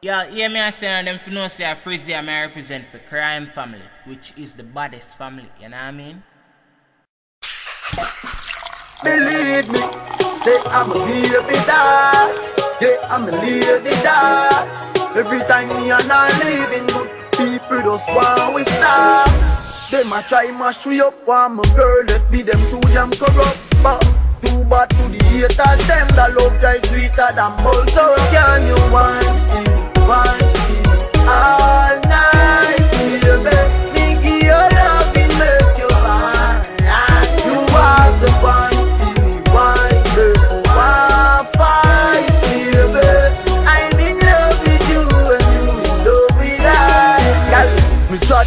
Yeah, hear me I say them for no say I Frizzy I may represent for crime family, which is the baddest family, you know what I mean? Believe me, say I'm a baby dad. Yeah, I'm a lady dad. Every time me and I living good, people just want we stop. Them a try mash we up, want my girl let be them too damn corrupt. But too bad to the haters, them that love guy sweeter than bull. So can you want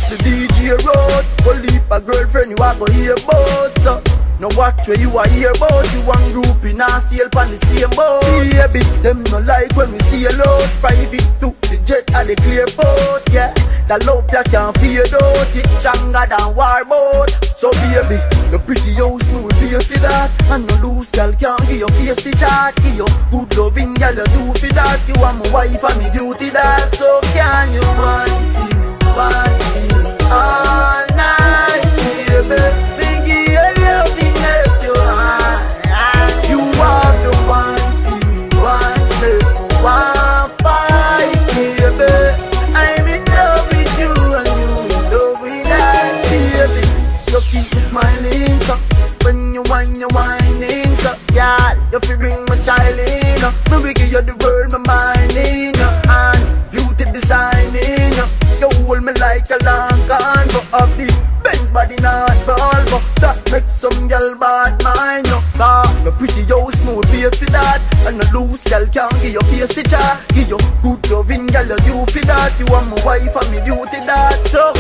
the DJ road, go leave a girlfriend you a go hear about. So. No watch where you are here about You one group in a sail pan the same boat. Baby, them no like when we see a load. Private to the jet and the clear boat Yeah, the love ya can't fade out It's stronger than war boat. So baby, the pretty house me will pay for that. And no loose girl can't give your face the chart Give you good loving girl you do for that. You are my wife and me duty that So can you want want keep me smiling so When you whine, you whining so Yeah, you feel bring my child in uh. Me we give you the world, my mind in uh. And beauty designing uh. You hold me like a long gun But up the Benz body not But that makes some girl bad mind you Cause the pretty house smooth pay for that. And a loose girl can't give your face the jar Give you good loving girl you for that. You are my wife and me duty that. So